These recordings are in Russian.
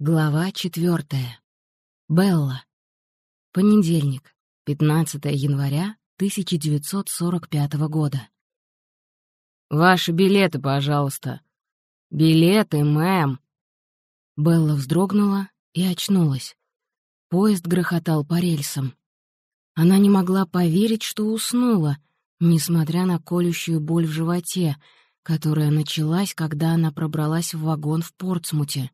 Глава четвертая. Белла. Понедельник, 15 января 1945 года. «Ваши билеты, пожалуйста». «Билеты, мэм». Белла вздрогнула и очнулась. Поезд грохотал по рельсам. Она не могла поверить, что уснула, несмотря на колющую боль в животе, которая началась, когда она пробралась в вагон в Портсмуте.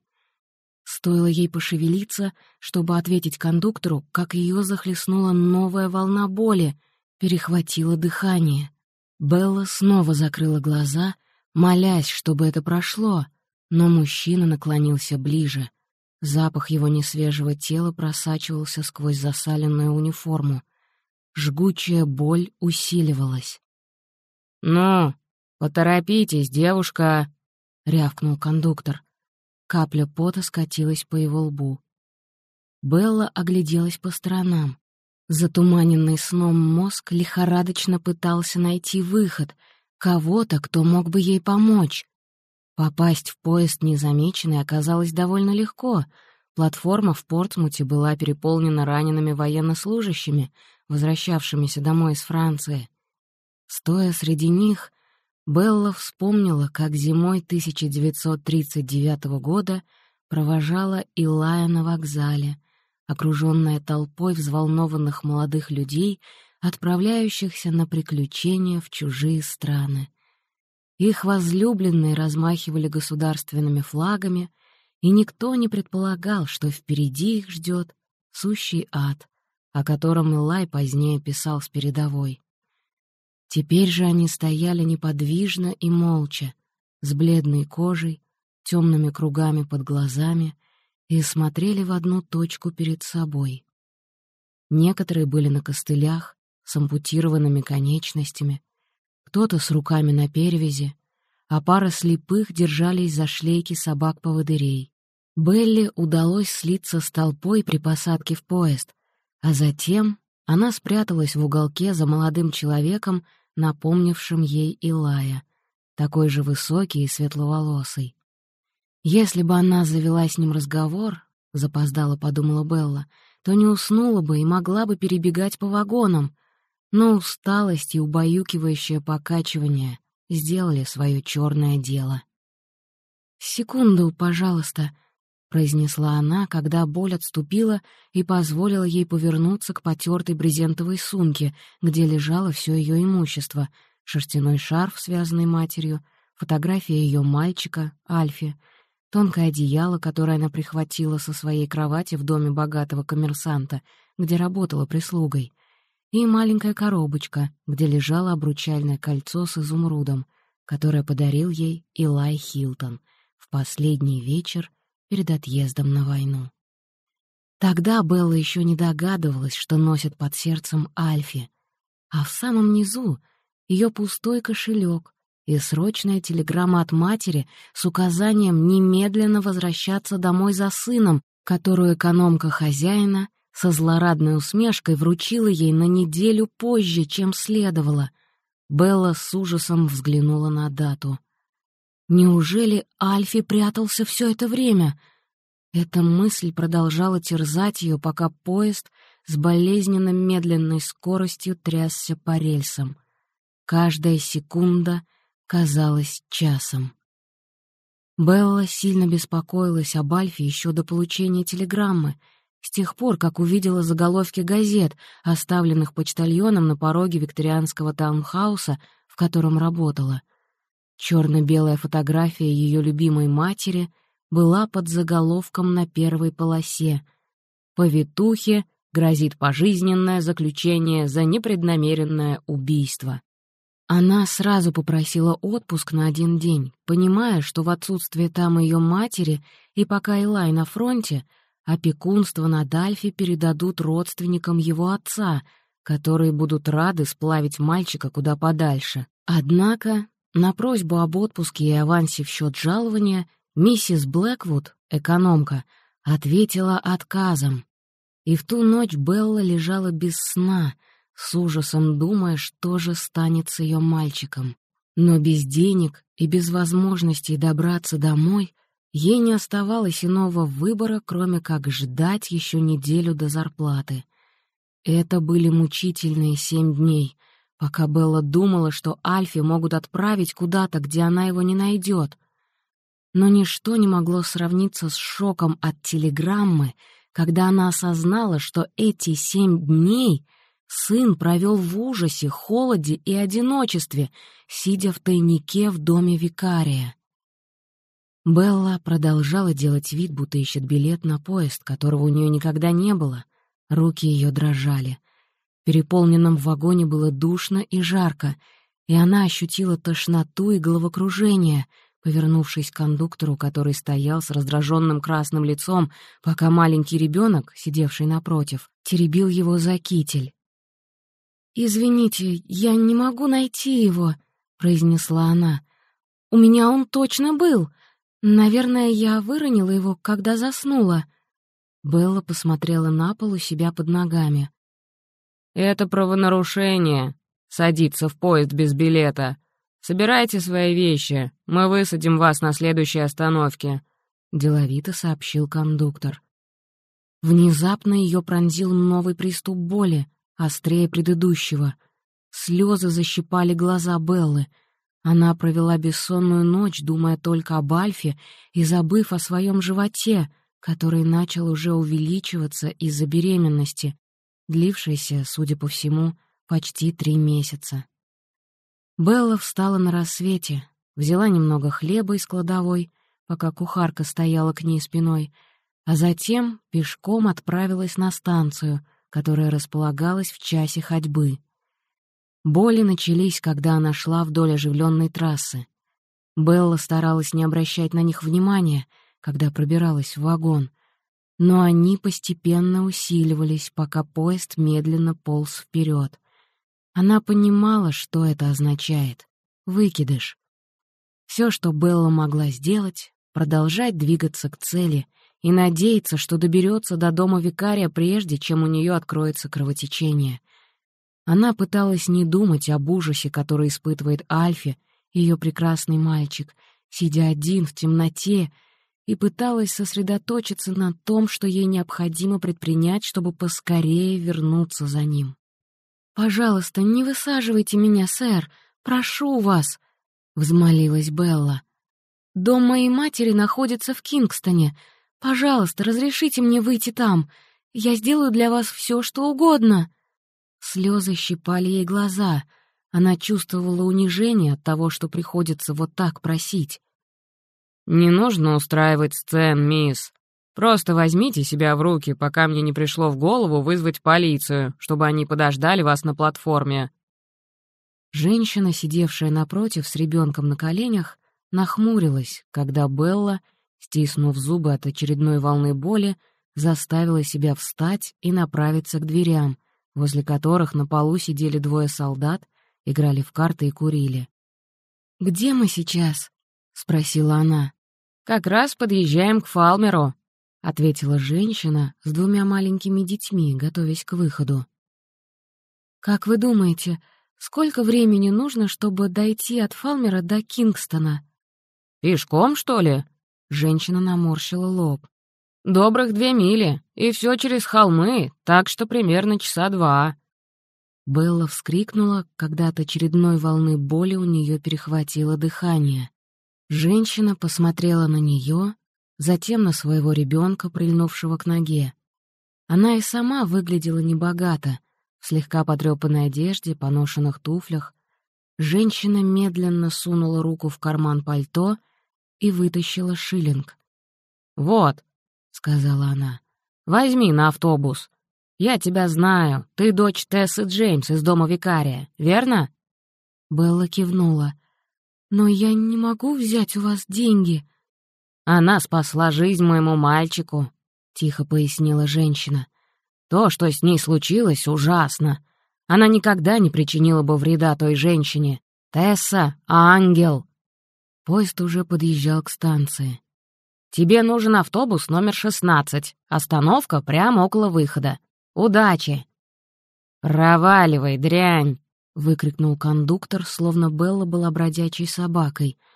Стоило ей пошевелиться, чтобы ответить кондуктору, как ее захлестнула новая волна боли, перехватило дыхание. Белла снова закрыла глаза, молясь, чтобы это прошло, но мужчина наклонился ближе. Запах его несвежего тела просачивался сквозь засаленную униформу. Жгучая боль усиливалась. «Ну, поторопитесь, девушка!» — рявкнул кондуктор. Капля пота скатилась по его лбу. Белла огляделась по сторонам. Затуманенный сном мозг лихорадочно пытался найти выход, кого-то, кто мог бы ей помочь. Попасть в поезд незамеченной оказалось довольно легко. Платформа в Портсмуте была переполнена ранеными военнослужащими, возвращавшимися домой из Франции. Стоя среди них, Белла вспомнила, как зимой 1939 года провожала Илая на вокзале, окруженная толпой взволнованных молодых людей, отправляющихся на приключения в чужие страны. Их возлюбленные размахивали государственными флагами, и никто не предполагал, что впереди их ждет сущий ад, о котором Илай позднее писал с передовой. Теперь же они стояли неподвижно и молча, с бледной кожей, темными кругами под глазами и смотрели в одну точку перед собой. Некоторые были на костылях, с ампутированными конечностями, кто-то с руками на перевязи, а пара слепых держались за шлейки собак-поводырей. Белли удалось слиться с толпой при посадке в поезд, а затем она спряталась в уголке за молодым человеком, напомнившим ей Илая, такой же высокий и светловолосый. Если бы она завела с ним разговор, — запоздала подумала Белла, — то не уснула бы и могла бы перебегать по вагонам, но усталость и убаюкивающее покачивание сделали свое черное дело. «Секунду, пожалуйста», — произнесла она, когда боль отступила и позволила ей повернуться к потертой брезентовой сумке, где лежало все ее имущество — шерстяной шарф, связанный матерью, фотография ее мальчика, Альфи — тонкое одеяло, которое она прихватила со своей кровати в доме богатого коммерсанта, где работала прислугой, и маленькая коробочка, где лежало обручальное кольцо с изумрудом, которое подарил ей Илай Хилтон в последний вечер перед отъездом на войну. Тогда Белла еще не догадывалась, что носит под сердцем Альфи, а в самом низу — ее пустой кошелек, и срочная телеграмма от матери с указанием немедленно возвращаться домой за сыном, которую экономка хозяина со злорадной усмешкой вручила ей на неделю позже, чем следовало. Белла с ужасом взглянула на дату. Неужели Альфи прятался все это время? Эта мысль продолжала терзать ее, пока поезд с болезненно медленной скоростью трясся по рельсам. Каждая секунда — казалось часом. Белла сильно беспокоилась об Альфе еще до получения телеграммы, с тех пор, как увидела заголовки газет, оставленных почтальоном на пороге викторианского таунхауса, в котором работала. Черно-белая фотография ее любимой матери была под заголовком на первой полосе. «Повитухе грозит пожизненное заключение за непреднамеренное убийство». Она сразу попросила отпуск на один день, понимая, что в отсутствие там ее матери и пока Элай на фронте, опекунство на Дальфе передадут родственникам его отца, которые будут рады сплавить мальчика куда подальше. Однако на просьбу об отпуске и авансе в счет жалования миссис Блэквуд, экономка, ответила отказом. И в ту ночь Белла лежала без сна — с ужасом думая, что же станет с ее мальчиком. Но без денег и без возможности добраться домой Ей не оставалось иного выбора, кроме как ждать еще неделю до зарплаты. Это были мучительные семь дней, пока Белла думала, что Альфи могут отправить куда-то, где она его не найдет. Но ничто не могло сравниться с шоком от телеграммы, когда она осознала, что эти семь дней сын провел в ужасе, холоде и одиночестве, сидя в тайнике в доме викария. Белла продолжала делать вид, будто ищет билет на поезд, которого у нее никогда не было. Руки ее дрожали. В переполненном вагоне было душно и жарко, и она ощутила тошноту и головокружение — повернувшись к кондуктору, который стоял с раздраженным красным лицом, пока маленький ребенок, сидевший напротив, теребил его за китель. «Извините, я не могу найти его», — произнесла она. «У меня он точно был. Наверное, я выронила его, когда заснула». Белла посмотрела на пол у себя под ногами. «Это правонарушение. Садиться в поезд без билета. Собирайте свои вещи, мы высадим вас на следующей остановке», — деловито сообщил кондуктор. Внезапно ее пронзил новый приступ боли, острее предыдущего. Слезы защипали глаза Беллы. Она провела бессонную ночь, думая только об Альфе и забыв о своем животе, который начал уже увеличиваться из-за беременности, длившейся, судя по всему, почти три месяца. Белла встала на рассвете, взяла немного хлеба из кладовой, пока кухарка стояла к ней спиной, а затем пешком отправилась на станцию, которая располагалась в часе ходьбы. Боли начались, когда она шла вдоль оживленной трассы. Белла старалась не обращать на них внимания, когда пробиралась в вагон, но они постепенно усиливались, пока поезд медленно полз вперед. Она понимала, что это означает. Выкидыш. Все, что Белла могла сделать, продолжать двигаться к цели и надеяться, что доберется до дома викария прежде, чем у нее откроется кровотечение. Она пыталась не думать об ужасе, который испытывает Альфи, ее прекрасный мальчик, сидя один в темноте, и пыталась сосредоточиться на том, что ей необходимо предпринять, чтобы поскорее вернуться за ним. «Пожалуйста, не высаживайте меня, сэр, прошу вас», — взмолилась Белла. «Дом моей матери находится в Кингстоне. Пожалуйста, разрешите мне выйти там. Я сделаю для вас все, что угодно». Слезы щипали ей глаза. Она чувствовала унижение от того, что приходится вот так просить. «Не нужно устраивать сцен, мисс», Просто возьмите себя в руки, пока мне не пришло в голову вызвать полицию, чтобы они подождали вас на платформе». Женщина, сидевшая напротив с ребенком на коленях, нахмурилась, когда Белла, стиснув зубы от очередной волны боли, заставила себя встать и направиться к дверям, возле которых на полу сидели двое солдат, играли в карты и курили. «Где мы сейчас?» — спросила она. «Как раз подъезжаем к Фалмеру», — ответила женщина с двумя маленькими детьми, готовясь к выходу. «Как вы думаете, сколько времени нужно, чтобы дойти от Фалмера до Кингстона?» «Пешком, что ли?» — женщина наморщила лоб. «Добрых две мили, и все через холмы, так что примерно часа два». Белла вскрикнула, когда от очередной волны боли у нее перехватило дыхание. Женщина посмотрела на нее, затем на своего ребенка, прильнувшего к ноге. Она и сама выглядела небогато, в слегка потрепанной одежде, поношенных туфлях. Женщина медленно сунула руку в карман пальто и вытащила шиллинг. «Вот», — сказала она, — «возьми на автобус. Я тебя знаю, ты дочь Тессы Джеймс из дома викария, верно?» Белла кивнула. «Но я не могу взять у вас деньги», «Она спасла жизнь моему мальчику», — тихо пояснила женщина. «То, что с ней случилось, ужасно. Она никогда не причинила бы вреда той женщине. Тесса — ангел». Поезд уже подъезжал к станции. «Тебе нужен автобус номер 16. Остановка прямо около выхода. Удачи!» «Проваливай, дрянь!» — выкрикнул кондуктор, словно Белла была бродячей собакой —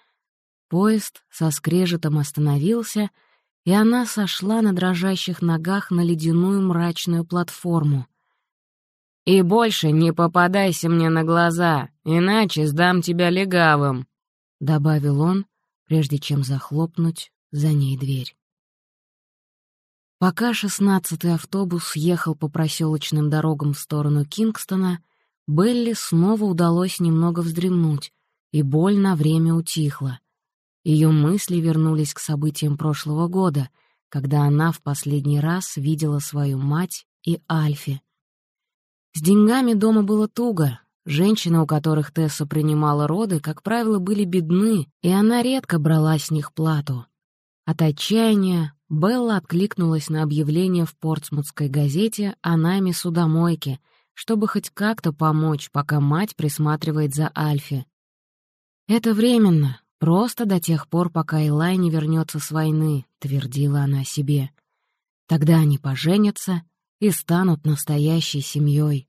Поезд со скрежетом остановился, и она сошла на дрожащих ногах на ледяную мрачную платформу. «И больше не попадайся мне на глаза, иначе сдам тебя легавым», — добавил он, прежде чем захлопнуть за ней дверь. Пока шестнадцатый автобус ехал по проселочным дорогам в сторону Кингстона, Белли снова удалось немного вздремнуть, и боль на время утихла. Ее мысли вернулись к событиям прошлого года, когда она в последний раз видела свою мать и Альфи. С деньгами дома было туго. Женщины, у которых Тесса принимала роды, как правило, были бедны, и она редко брала с них плату. От отчаяния Белла откликнулась на объявление в портсмутской газете о найме судомойки, чтобы хоть как-то помочь, пока мать присматривает за Альфи. «Это временно, просто до тех пор, пока Элай не вернется с войны», — твердила она себе. «Тогда они поженятся и станут настоящей семьей».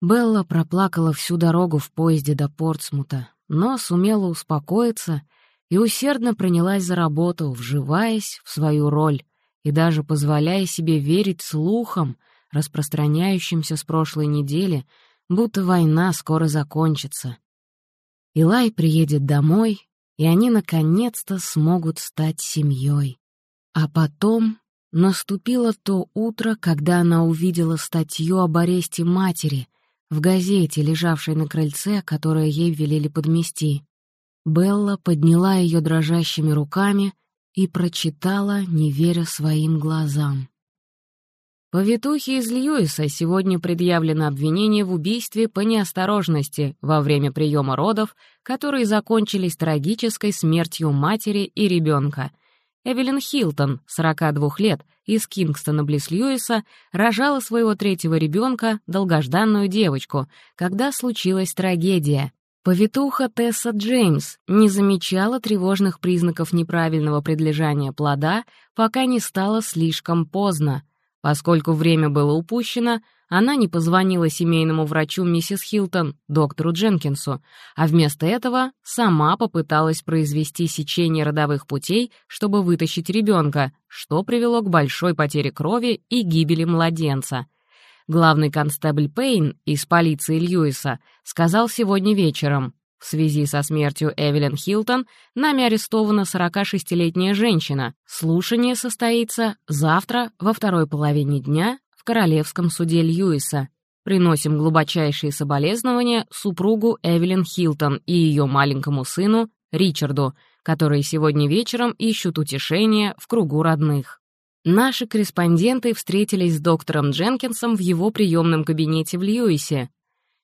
Белла проплакала всю дорогу в поезде до Портсмута, но сумела успокоиться — и усердно принялась за работу, вживаясь в свою роль и даже позволяя себе верить слухам, распространяющимся с прошлой недели, будто война скоро закончится. Илай приедет домой, и они наконец-то смогут стать семьей. А потом наступило то утро, когда она увидела статью об аресте матери в газете, лежавшей на крыльце, которое ей велели подмести. Белла подняла ее дрожащими руками и прочитала, не веря своим глазам. Повитухе из Льюиса сегодня предъявлено обвинение в убийстве по неосторожности во время приема родов, которые закончились трагической смертью матери и ребенка. Эвелин Хилтон, 42 лет, из Кингстона близ Льюиса, рожала своего третьего ребенка, долгожданную девочку, когда случилась трагедия. Повитуха Тесса Джеймс не замечала тревожных признаков неправильного предлежания плода, пока не стало слишком поздно. Поскольку время было упущено, она не позвонила семейному врачу миссис Хилтон, доктору Дженкинсу, а вместо этого сама попыталась произвести сечение родовых путей, чтобы вытащить ребенка, что привело к большой потере крови и гибели младенца — Главный констебль Пейн из полиции Льюиса сказал сегодня вечером, в связи со смертью Эвелин Хилтон нами арестована 46-летняя женщина. Слушание состоится завтра во второй половине дня в Королевском суде Льюиса. Приносим глубочайшие соболезнования супругу Эвелин Хилтон и ее маленькому сыну Ричарду, которые сегодня вечером ищут утешения в кругу родных. Наши корреспонденты встретились с доктором Дженкинсом в его приемном кабинете в Льюисе.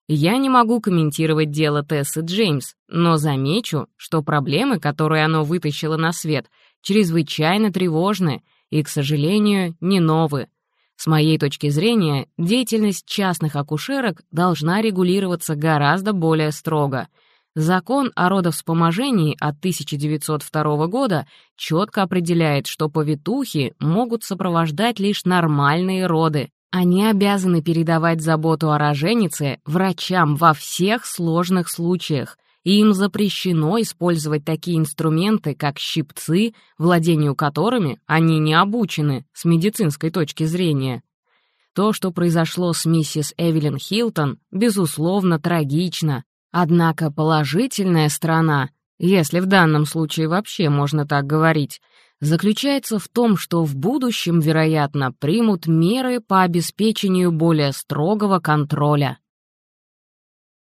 Я не могу комментировать дело Тессы Джеймс, но замечу, что проблемы, которые оно вытащило на свет, чрезвычайно тревожны и, к сожалению, не новые. С моей точки зрения, деятельность частных акушерок должна регулироваться гораздо более строго — Закон о родовспоможении от 1902 года четко определяет, что повитухи могут сопровождать лишь нормальные роды. Они обязаны передавать заботу о роженице врачам во всех сложных случаях, и им запрещено использовать такие инструменты, как щипцы, владению которыми они не обучены с медицинской точки зрения. То, что произошло с миссис Эвелин Хилтон, безусловно, трагично, Однако положительная сторона, если в данном случае вообще можно так говорить, заключается в том, что в будущем, вероятно, примут меры по обеспечению более строгого контроля.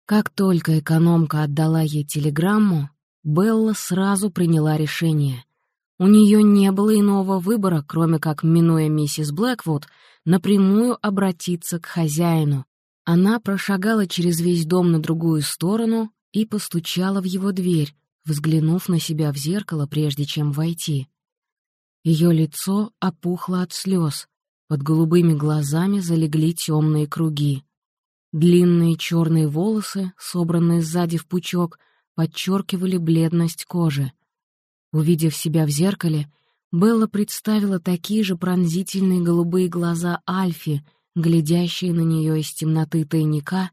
Как только экономка отдала ей телеграмму, Белла сразу приняла решение. У нее не было иного выбора, кроме как, минуя миссис Блэквуд, напрямую обратиться к хозяину, она прошагала через весь дом на другую сторону и постучала в его дверь, взглянув на себя в зеркало, прежде чем войти. Ее лицо опухло от слез, под голубыми глазами залегли темные круги. Длинные черные волосы, собранные сзади в пучок, подчеркивали бледность кожи. Увидев себя в зеркале, Белла представила такие же пронзительные голубые глаза Альфи — глядящие на нее из темноты тайника,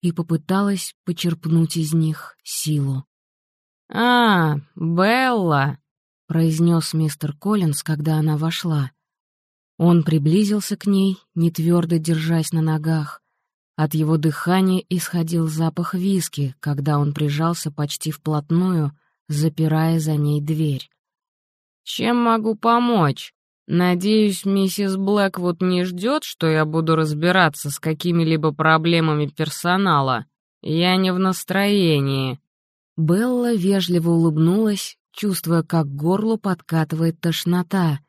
и попыталась почерпнуть из них силу. «А, Белла!» — произнес мистер Коллинз, когда она вошла. Он приблизился к ней, не твердо держась на ногах. От его дыхания исходил запах виски, когда он прижался почти вплотную, запирая за ней дверь. «Чем могу помочь? Надеюсь, миссис Блэквуд не ждет, что я буду разбираться с какими-либо проблемами персонала. Я не в настроении». Белла вежливо улыбнулась, чувствуя, как к горлу подкатывает тошнота.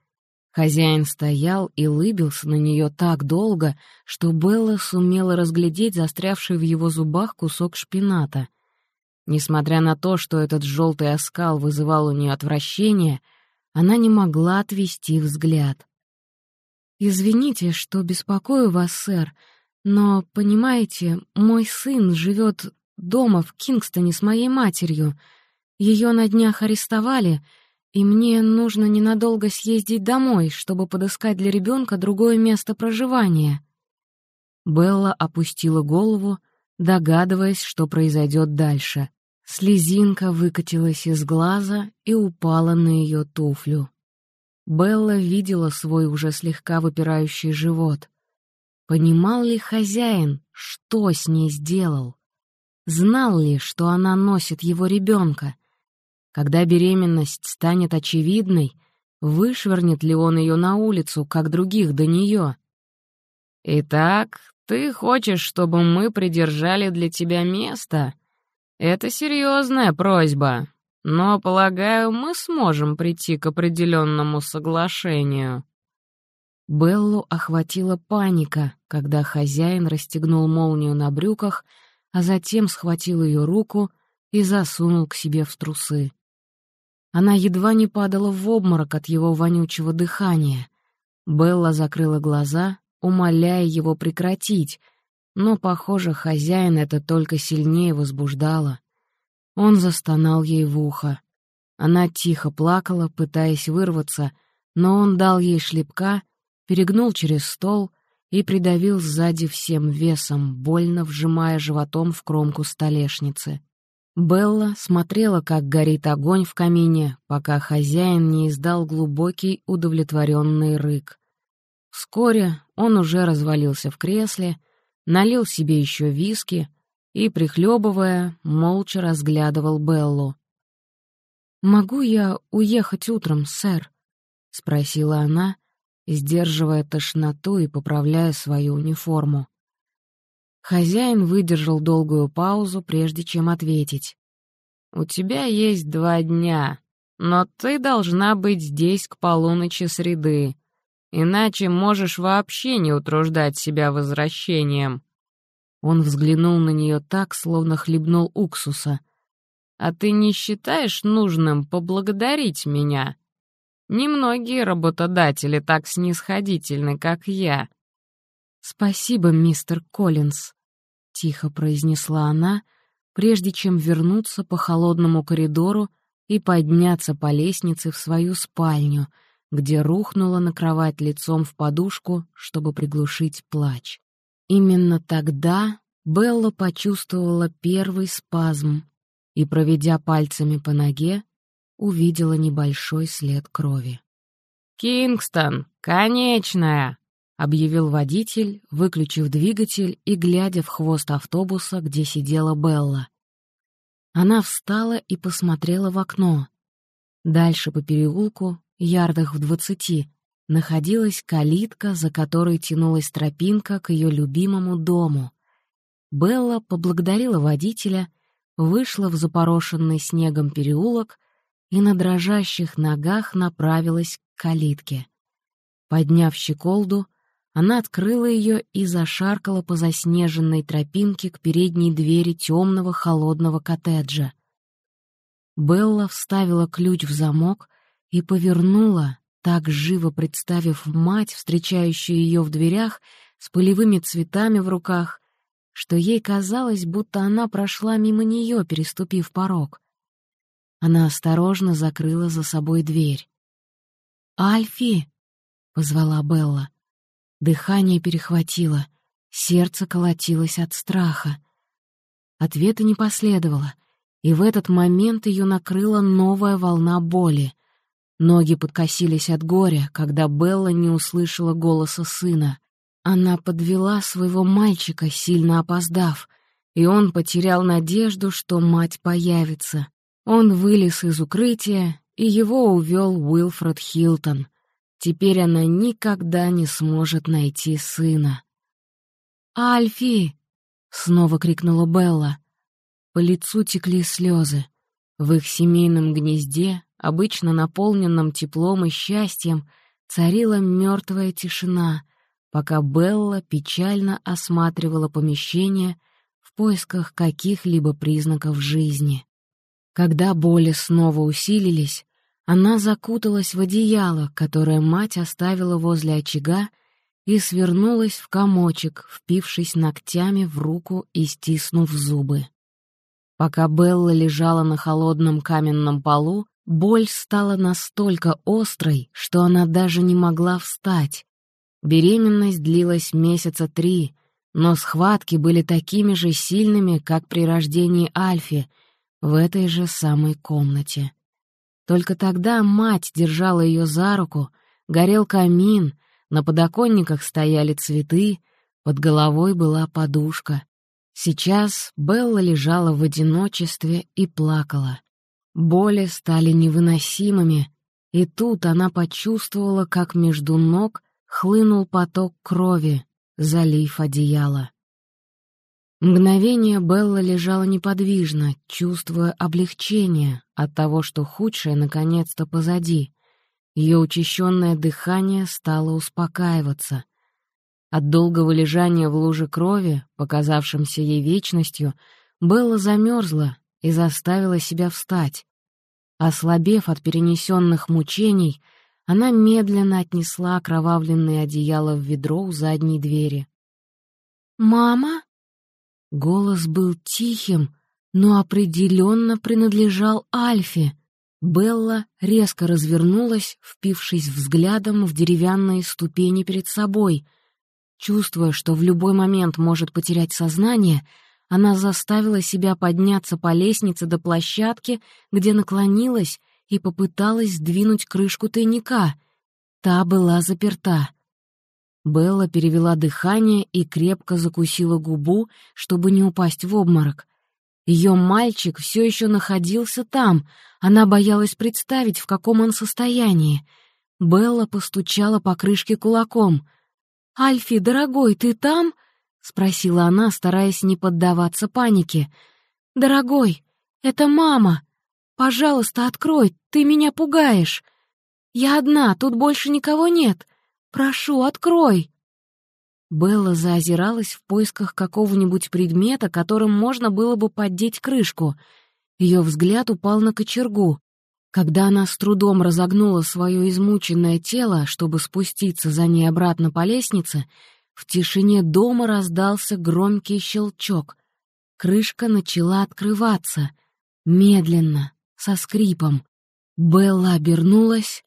Хозяин стоял и лыбился на нее так долго, что Белла сумела разглядеть застрявший в его зубах кусок шпината. Несмотря на то, что этот желтый оскал вызывал у нее отвращение, она не могла отвести взгляд. «Извините, что беспокою вас, сэр, но, понимаете, мой сын живет дома в Кингстоне с моей матерью. Ее на днях арестовали, и мне нужно ненадолго съездить домой, чтобы подыскать для ребенка другое место проживания». Белла опустила голову, догадываясь, что произойдет дальше. Слезинка выкатилась из глаза и упала на ее туфлю. Белла видела свой уже слегка выпирающий живот. Понимал ли хозяин, что с ней сделал? Знал ли, что она носит его ребенка? Когда беременность станет очевидной, вышвырнет ли он ее на улицу, как других до нее? «Итак, ты хочешь, чтобы мы придержали для тебя место?» Это серьезная просьба, но, полагаю, мы сможем прийти к определенному соглашению». Беллу охватила паника, когда хозяин расстегнул молнию на брюках, а затем схватил ее руку и засунул к себе в трусы. Она едва не падала в обморок от его вонючего дыхания. Белла закрыла глаза, умоляя его прекратить — но, похоже, хозяин это только сильнее возбуждало. Он застонал ей в ухо. Она тихо плакала, пытаясь вырваться, но он дал ей шлепка, перегнул через стол и придавил сзади всем весом, больно вжимая животом в кромку столешницы. Белла смотрела, как горит огонь в камине, пока хозяин не издал глубокий удовлетворенный рык. Вскоре он уже развалился в кресле, налил себе еще виски и, прихлебывая, молча разглядывал Беллу. «Могу я уехать утром, сэр?» — спросила она, сдерживая тошноту и поправляя свою униформу. Хозяин выдержал долгую паузу, прежде чем ответить. «У тебя есть два дня, но ты должна быть здесь к полуночи среды. Иначе можешь вообще не утруждать себя возвращением». Он взглянул на нее так, словно хлебнул уксуса. «А ты не считаешь нужным поблагодарить меня? Немногие работодатели так снисходительны, как я». «Спасибо, мистер Коллинз», — тихо произнесла она, прежде чем вернуться по холодному коридору и подняться по лестнице в свою спальню — где рухнула на кровать лицом в подушку, чтобы приглушить плач. Именно тогда Белла почувствовала первый спазм и, проведя пальцами по ноге, увидела небольшой след крови. «Кингстон, конечная!» — объявил водитель, выключив двигатель и глядя в хвост автобуса, где сидела Белла. Она встала и посмотрела в окно. Дальше по переулку ярдах в двадцати, находилась калитка, за которой тянулась тропинка к ее любимому дому. Белла поблагодарила водителя, вышла в запорошенный снегом переулок и на дрожащих ногах направилась к калитке. Подняв щеколду, она открыла ее и зашаркала по заснеженной тропинке к передней двери темного холодного коттеджа. Белла вставила ключ в замок и повернула, так живо представив мать, встречающую ее в дверях, с полевыми цветами в руках, что ей казалось, будто она прошла мимо нее, переступив порог. Она осторожно закрыла за собой дверь. «Альфи!» — позвала Белла. Дыхание перехватило, сердце колотилось от страха. Ответа не последовало — и в этот момент ее накрыла новая волна боли. Ноги подкосились от горя, когда Белла не услышала голоса сына. Она подвела своего мальчика, сильно опоздав, и он потерял надежду, что мать появится. Он вылез из укрытия, и его увел Уилфред Хилтон. Теперь она никогда не сможет найти сына. «Альфи!» — снова крикнула Белла. По лицу текли слезы. В их семейном гнезде, обычно наполненном теплом и счастьем, царила мертвая тишина, пока Белла печально осматривала помещение в поисках каких-либо признаков жизни. Когда боли снова усилились, она закуталась в одеяло, которое мать оставила возле очага, и свернулась в комочек, впившись ногтями в руку и стиснув зубы. Пока Белла лежала на холодном каменном полу, боль стала настолько острой, что она даже не могла встать. Беременность длилась месяца три, но схватки были такими же сильными, как при рождении Альфи, в этой же самой комнате. Только тогда мать держала ее за руку, горел камин, на подоконниках стояли цветы, под головой была подушка. Сейчас Белла лежала в одиночестве и плакала. Боли стали невыносимыми, и тут она почувствовала, как между ног хлынул поток крови, залив одеяло. Мгновение Белла лежала неподвижно, чувствуя облегчение от того, что худшее наконец-то позади. Ее учащенное дыхание стало успокаиваться. От долгого лежания в луже крови, показавшемся ей вечностью, Белла замерзла и заставила себя встать. Ослабев от перенесенных мучений, она медленно отнесла окровавленное одеяло в ведро у задней двери. «Мама?» Голос был тихим, но определенно принадлежал Альфе. Белла резко развернулась, впившись взглядом в деревянные ступени перед собой. Чувствуя, что в любой момент может потерять сознание, она заставила себя подняться по лестнице до площадки, где наклонилась и попыталась сдвинуть крышку тайника. Та была заперта. Белла перевела дыхание и крепко закусила губу, чтобы не упасть в обморок. Ее мальчик все еще находился там, она боялась представить, в каком он состоянии. Белла постучала по крышке кулаком. «Альфи, дорогой, ты там?» — спросила она, стараясь не поддаваться панике. «Дорогой, это мама! Пожалуйста, открой, ты меня пугаешь! Я одна, тут больше никого нет!» Прошу, открой!» Белла заозиралась в поисках какого-нибудь предмета, которым можно было бы поддеть крышку. Ее взгляд упал на кочергу. Когда она с трудом разогнула свое измученное тело, чтобы спуститься за ней обратно по лестнице, в тишине дома раздался громкий щелчок. Крышка начала открываться. Медленно, со скрипом. Белла обернулась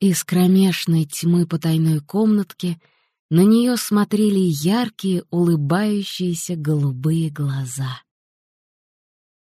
из кромешной тьмы потайной комнатки на нее смотрели яркие, улыбающиеся голубые глаза.